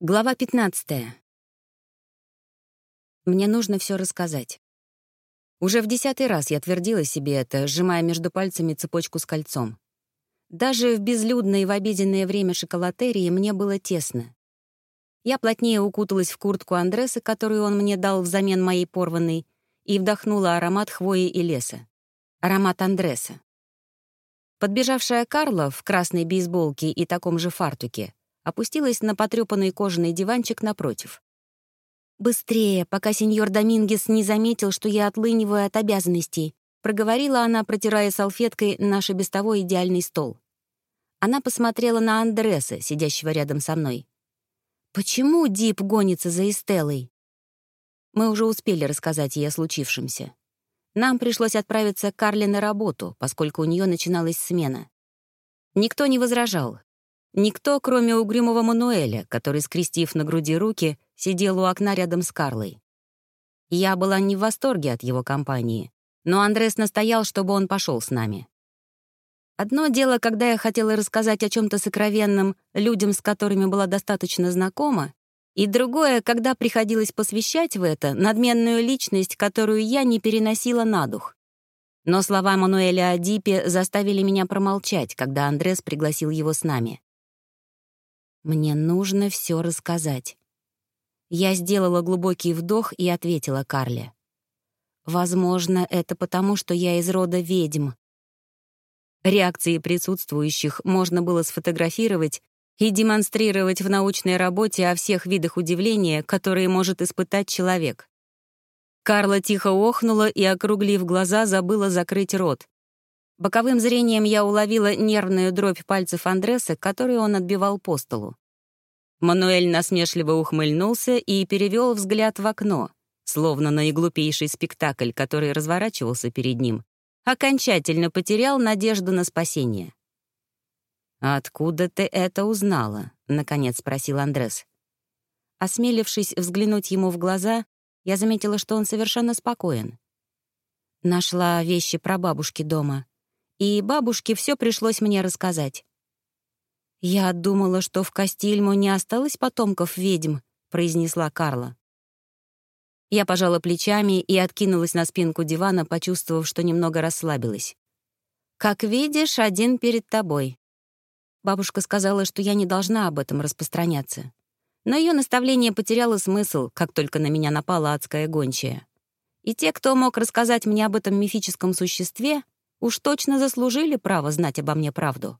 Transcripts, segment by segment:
Глава 15. Мне нужно все рассказать. Уже в десятый раз я твердила себе это, сжимая между пальцами цепочку с кольцом. Даже в безлюдное и в обеденное время шоколатерии мне было тесно. Я плотнее укуталась в куртку Андреса, которую он мне дал взамен моей порванной, и вдохнула аромат хвои и леса. Аромат Андреса. Подбежавшая Карла в красной бейсболке и таком же фартуке опустилась на потрёпанный кожаный диванчик напротив. «Быстрее, пока сеньор Домингес не заметил, что я отлыниваю от обязанностей», проговорила она, протирая салфеткой наш без того идеальный стол. Она посмотрела на Андреса, сидящего рядом со мной. «Почему Дип гонится за Эстеллой?» Мы уже успели рассказать ей о случившемся. Нам пришлось отправиться к Карле на работу, поскольку у нее начиналась смена. Никто не возражал, Никто, кроме угрюмого Мануэля, который, скрестив на груди руки, сидел у окна рядом с Карлой. Я была не в восторге от его компании, но Андрес настоял, чтобы он пошел с нами. Одно дело, когда я хотела рассказать о чем то сокровенном людям, с которыми была достаточно знакома, и другое, когда приходилось посвящать в это надменную личность, которую я не переносила на дух. Но слова Мануэля о Дипе заставили меня промолчать, когда Андрес пригласил его с нами. Мне нужно все рассказать. Я сделала глубокий вдох и ответила Карле. Возможно, это потому, что я из рода ведьм. Реакции присутствующих можно было сфотографировать и демонстрировать в научной работе о всех видах удивления, которые может испытать человек. Карла тихо охнула и, округлив глаза, забыла закрыть рот. Боковым зрением я уловила нервную дробь пальцев Андреса, которую он отбивал по столу. Мануэль насмешливо ухмыльнулся и перевел взгляд в окно, словно на неглупейший спектакль, который разворачивался перед ним, окончательно потерял надежду на спасение. «Откуда ты это узнала?» — наконец спросил Андрес. Осмелившись взглянуть ему в глаза, я заметила, что он совершенно спокоен. Нашла вещи про бабушки дома и бабушке все пришлось мне рассказать. «Я думала, что в Кастильму не осталось потомков ведьм», — произнесла Карла. Я пожала плечами и откинулась на спинку дивана, почувствовав, что немного расслабилась. «Как видишь, один перед тобой». Бабушка сказала, что я не должна об этом распространяться. Но ее наставление потеряло смысл, как только на меня напала адская гончая. И те, кто мог рассказать мне об этом мифическом существе, уж точно заслужили право знать обо мне правду.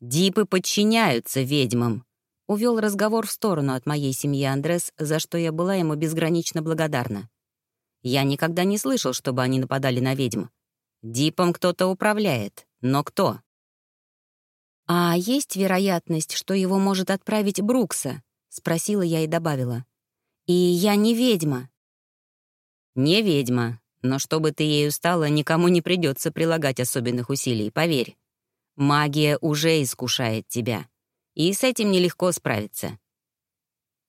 «Дипы подчиняются ведьмам», — увел разговор в сторону от моей семьи Андрес, за что я была ему безгранично благодарна. Я никогда не слышал, чтобы они нападали на ведьм. Дипом кто-то управляет, но кто? «А есть вероятность, что его может отправить Брукса?» — спросила я и добавила. «И я не ведьма». «Не ведьма, но чтобы ты ею стала, никому не придется прилагать особенных усилий, поверь. Магия уже искушает тебя, и с этим нелегко справиться.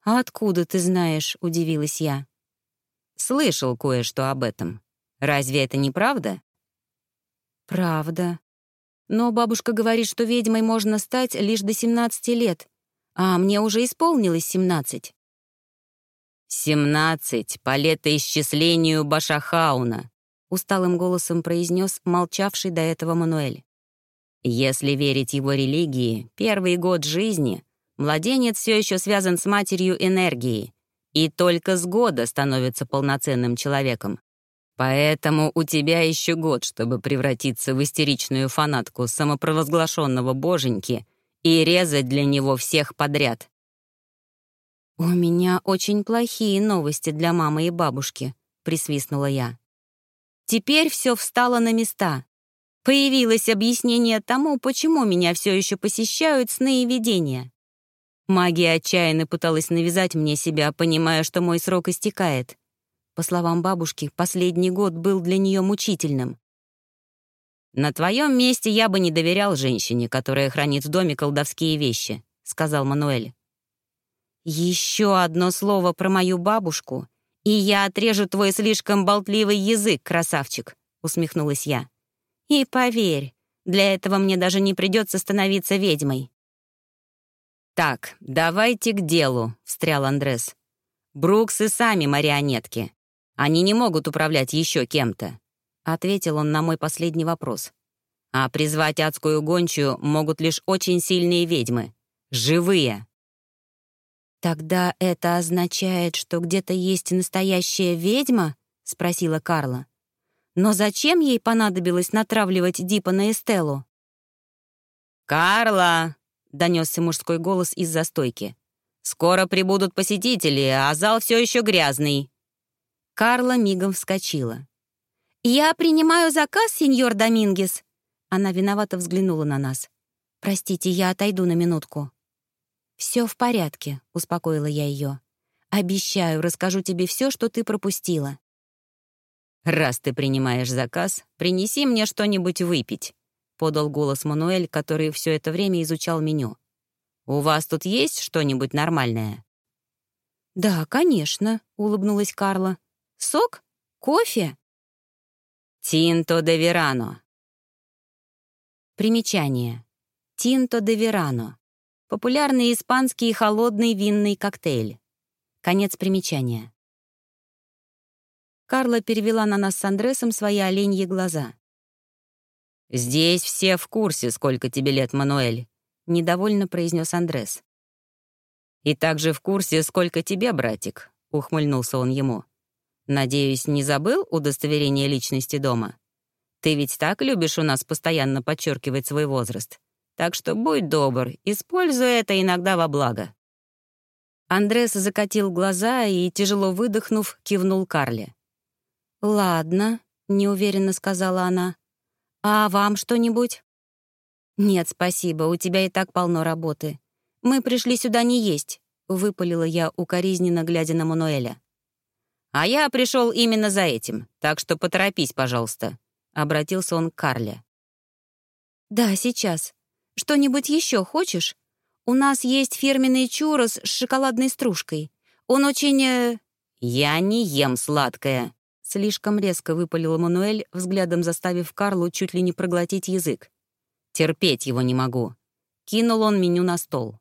«А откуда ты знаешь?» — удивилась я. «Слышал кое-что об этом. Разве это не правда?» «Правда. Но бабушка говорит, что ведьмой можно стать лишь до 17 лет, а мне уже исполнилось 17. «Семнадцать по летоисчислению Башахауна», — усталым голосом произнес молчавший до этого Мануэль. «Если верить его религии, первый год жизни младенец все еще связан с матерью энергии и только с года становится полноценным человеком. Поэтому у тебя еще год, чтобы превратиться в истеричную фанатку самопровозглашенного боженьки и резать для него всех подряд. «У меня очень плохие новости для мамы и бабушки», — присвистнула я. Теперь все встало на места. Появилось объяснение тому, почему меня все еще посещают сны и видения. Магия отчаянно пыталась навязать мне себя, понимая, что мой срок истекает. По словам бабушки, последний год был для нее мучительным. «На твоем месте я бы не доверял женщине, которая хранит в доме колдовские вещи», — сказал Мануэль. «Еще одно слово про мою бабушку, и я отрежу твой слишком болтливый язык, красавчик», — усмехнулась я. «И поверь, для этого мне даже не придется становиться ведьмой». «Так, давайте к делу», — встрял Андрес. «Брукс и сами марионетки. Они не могут управлять еще кем-то», — ответил он на мой последний вопрос. «А призвать адскую гончую могут лишь очень сильные ведьмы. Живые». «Тогда это означает, что где-то есть настоящая ведьма?» — спросила Карла. «Но зачем ей понадобилось натравливать Дипа на Эстеллу?» «Карла!» донесся мужской голос из застойки. «Скоро прибудут посетители, а зал все еще грязный». Карла мигом вскочила. «Я принимаю заказ, сеньор Домингес». Она виновато взглянула на нас. «Простите, я отойду на минутку». «Все в порядке», — успокоила я ее. «Обещаю, расскажу тебе все, что ты пропустила». «Раз ты принимаешь заказ, принеси мне что-нибудь выпить», — подал голос Мануэль, который все это время изучал меню. «У вас тут есть что-нибудь нормальное?» «Да, конечно», — улыбнулась Карла. «Сок? Кофе?» «Тинто де Верано». Примечание. Тинто де Верано. Популярный испанский холодный винный коктейль. Конец примечания. Карла перевела на нас с Андресом свои оленьи глаза. «Здесь все в курсе, сколько тебе лет, Мануэль», — недовольно произнес Андрес. «И также в курсе, сколько тебе, братик», — ухмыльнулся он ему. «Надеюсь, не забыл удостоверение личности дома? Ты ведь так любишь у нас постоянно подчеркивать свой возраст. Так что будь добр, используй это иногда во благо». Андрес закатил глаза и, тяжело выдохнув, кивнул Карле. «Ладно», — неуверенно сказала она. «А вам что-нибудь?» «Нет, спасибо, у тебя и так полно работы. Мы пришли сюда не есть», — выпалила я, укоризненно глядя на Мануэля. «А я пришел именно за этим, так что поторопись, пожалуйста», — обратился он к Карле. «Да, сейчас. Что-нибудь еще хочешь? У нас есть фирменный чурос с шоколадной стружкой. Он очень...» э... «Я не ем сладкое», Слишком резко выпалил Мануэль, взглядом заставив Карлу чуть ли не проглотить язык. «Терпеть его не могу». Кинул он меню на стол.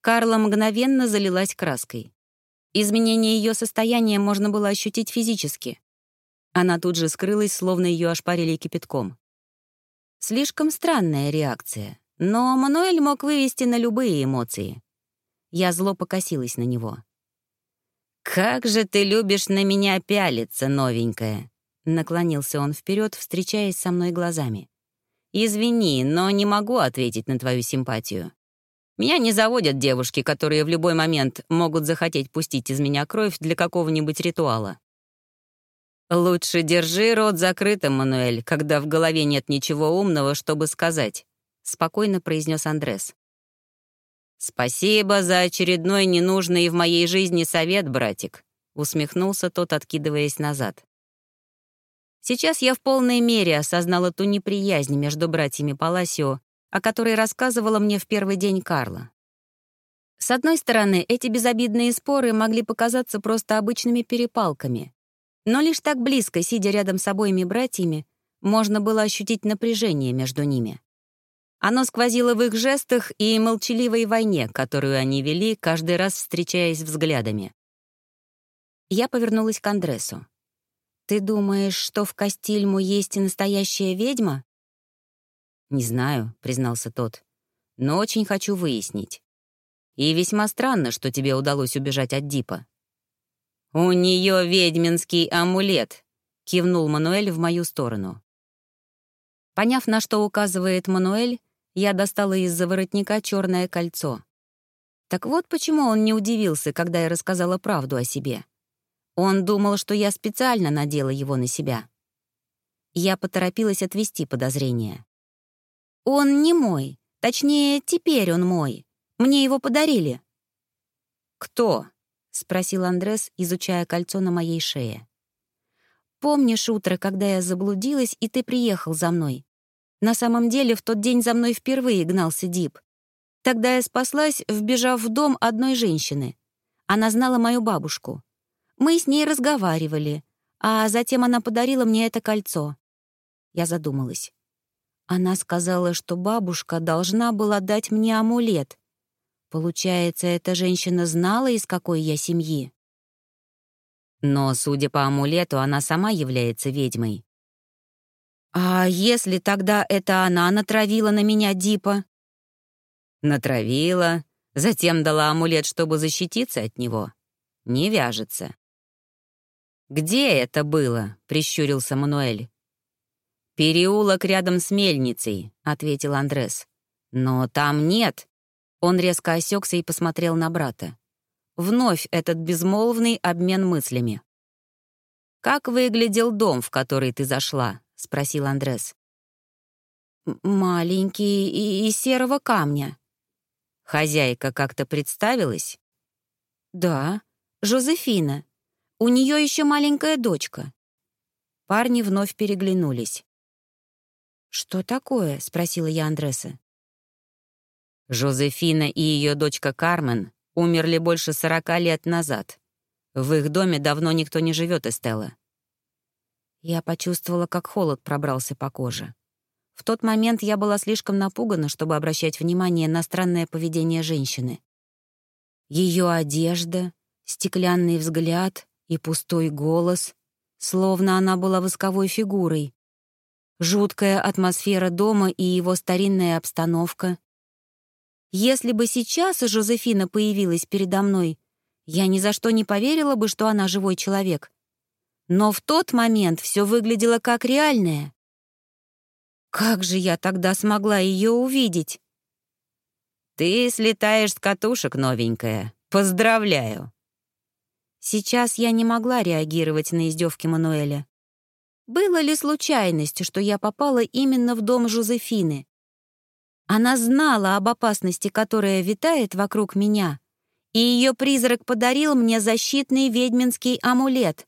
Карла мгновенно залилась краской. Изменение ее состояния можно было ощутить физически. Она тут же скрылась, словно ее ошпарили кипятком. Слишком странная реакция, но Мануэль мог вывести на любые эмоции. Я зло покосилась на него. «Как же ты любишь на меня пялиться, новенькая!» Наклонился он вперед, встречаясь со мной глазами. «Извини, но не могу ответить на твою симпатию. Меня не заводят девушки, которые в любой момент могут захотеть пустить из меня кровь для какого-нибудь ритуала. «Лучше держи рот закрытым, Мануэль, когда в голове нет ничего умного, чтобы сказать», — спокойно произнес Андрес. «Спасибо за очередной ненужный в моей жизни совет, братик», — усмехнулся тот, откидываясь назад. Сейчас я в полной мере осознала ту неприязнь между братьями Паласио, о которой рассказывала мне в первый день Карла. С одной стороны, эти безобидные споры могли показаться просто обычными перепалками, но лишь так близко, сидя рядом с обоими братьями, можно было ощутить напряжение между ними. Оно сквозило в их жестах и молчаливой войне, которую они вели, каждый раз встречаясь взглядами. Я повернулась к Андресу. «Ты думаешь, что в Кастильму есть и настоящая ведьма?» «Не знаю», — признался тот, — «но очень хочу выяснить. И весьма странно, что тебе удалось убежать от Дипа». «У нее ведьминский амулет», — кивнул Мануэль в мою сторону. Поняв, на что указывает Мануэль, я достала из-за воротника черное кольцо. Так вот почему он не удивился, когда я рассказала правду о себе. Он думал, что я специально надела его на себя. Я поторопилась отвести подозрения. «Он не мой. Точнее, теперь он мой. Мне его подарили». «Кто?» — спросил Андрес, изучая кольцо на моей шее. «Помнишь утро, когда я заблудилась, и ты приехал за мной? На самом деле, в тот день за мной впервые гнался Дип. Тогда я спаслась, вбежав в дом одной женщины. Она знала мою бабушку. Мы с ней разговаривали, а затем она подарила мне это кольцо. Я задумалась. Она сказала, что бабушка должна была дать мне амулет. Получается, эта женщина знала, из какой я семьи? Но, судя по амулету, она сама является ведьмой. А если тогда это она натравила на меня Дипа? Натравила, затем дала амулет, чтобы защититься от него. Не вяжется. «Где это было?» — прищурился Мануэль. «Переулок рядом с мельницей», — ответил Андрес. «Но там нет». Он резко осекся и посмотрел на брата. Вновь этот безмолвный обмен мыслями. «Как выглядел дом, в который ты зашла?» — спросил Андрес. «Маленький и из серого камня». «Хозяйка как-то представилась?» «Да, Жозефина. У нее еще маленькая дочка». Парни вновь переглянулись. «Что такое?» — спросила я Андреса. Жозефина и ее дочка Кармен умерли больше сорока лет назад. В их доме давно никто не живет, Эстелла. Я почувствовала, как холод пробрался по коже. В тот момент я была слишком напугана, чтобы обращать внимание на странное поведение женщины. Ее одежда, стеклянный взгляд и пустой голос, словно она была восковой фигурой. Жуткая атмосфера дома и его старинная обстановка. Если бы сейчас Жозефина появилась передо мной, я ни за что не поверила бы, что она живой человек. Но в тот момент все выглядело как реальное. Как же я тогда смогла ее увидеть? «Ты слетаешь с катушек, новенькая. Поздравляю!» Сейчас я не могла реагировать на издевки Мануэля. Было ли случайность, что я попала именно в дом Жозефины? Она знала об опасности, которая витает вокруг меня, и ее призрак подарил мне защитный ведьминский амулет.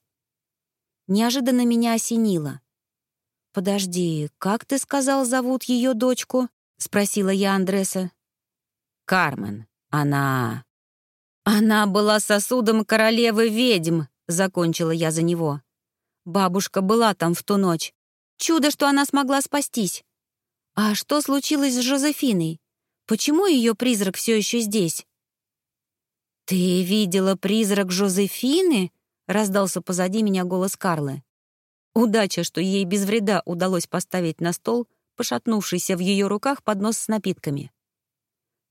Неожиданно меня осенило. «Подожди, как ты сказал, зовут ее дочку?» — спросила я Андреса. «Кармен. Она...» «Она была сосудом королевы ведьм», — закончила я за него. Бабушка была там в ту ночь. Чудо, что она смогла спастись. А что случилось с Жозефиной? Почему ее призрак все еще здесь? «Ты видела призрак Жозефины?» — раздался позади меня голос Карлы. Удача, что ей без вреда удалось поставить на стол пошатнувшийся в ее руках поднос с напитками.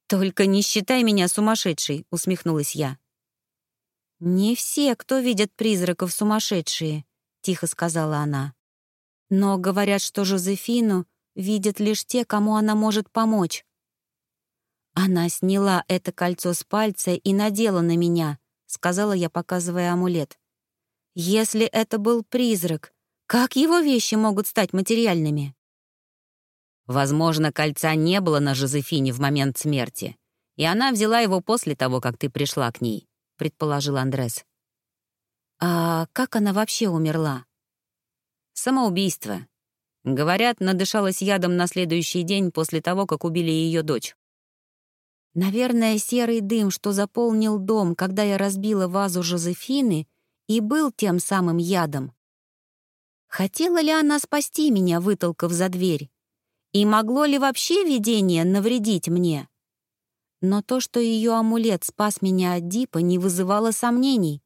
«Только не считай меня сумасшедшей», — усмехнулась я. «Не все, кто видят призраков, сумасшедшие», тихо сказала она. «Но говорят, что Жозефину видят лишь те, кому она может помочь». «Она сняла это кольцо с пальца и надела на меня», — сказала я, показывая амулет. «Если это был призрак, как его вещи могут стать материальными?» «Возможно, кольца не было на Жозефине в момент смерти, и она взяла его после того, как ты пришла к ней», — предположил Андрес. А как она вообще умерла? Самоубийство. Говорят, надышалась ядом на следующий день после того, как убили ее дочь. Наверное, серый дым, что заполнил дом, когда я разбила вазу Жозефины, и был тем самым ядом. Хотела ли она спасти меня, вытолкав за дверь? И могло ли вообще видение навредить мне? Но то, что ее амулет спас меня от Дипа, не вызывало сомнений.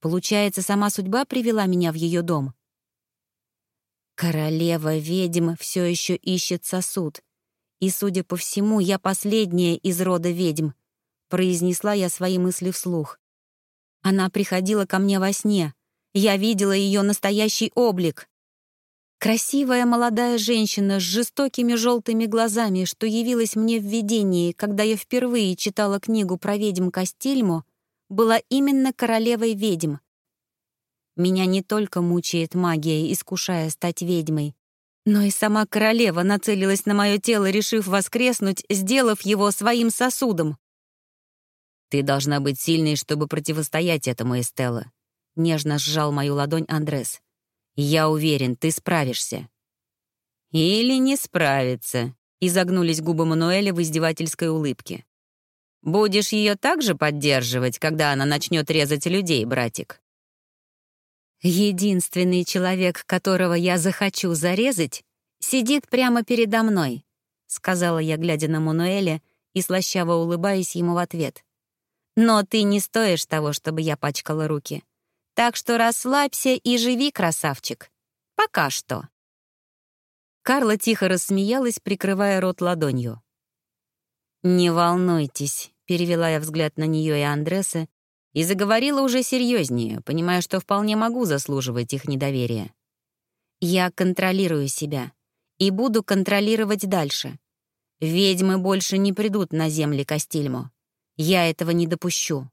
Получается, сама судьба привела меня в ее дом. Королева ведьм все еще ищет сосуд. И, судя по всему, я последняя из рода ведьм, произнесла я свои мысли вслух. Она приходила ко мне во сне. Я видела ее настоящий облик. Красивая молодая женщина с жестокими желтыми глазами, что явилась мне в видении, когда я впервые читала книгу про ведьм Кастильмо, была именно королевой ведьм. Меня не только мучает магия, искушая стать ведьмой, но и сама королева нацелилась на мое тело, решив воскреснуть, сделав его своим сосудом. «Ты должна быть сильной, чтобы противостоять этому, Эстелла», — нежно сжал мою ладонь Андрес. «Я уверен, ты справишься». «Или не справиться», — изогнулись губы Мануэля в издевательской улыбке. Будешь ее также поддерживать, когда она начнет резать людей, братик?» «Единственный человек, которого я захочу зарезать, сидит прямо передо мной», — сказала я, глядя на Мануэля, и слащаво улыбаясь ему в ответ. «Но ты не стоишь того, чтобы я пачкала руки. Так что расслабься и живи, красавчик. Пока что». Карла тихо рассмеялась, прикрывая рот ладонью. «Не волнуйтесь», — перевела я взгляд на нее и Андреса и заговорила уже серьезнее, понимая, что вполне могу заслуживать их недоверия. «Я контролирую себя и буду контролировать дальше. Ведьмы больше не придут на земли Кастильмо. Я этого не допущу.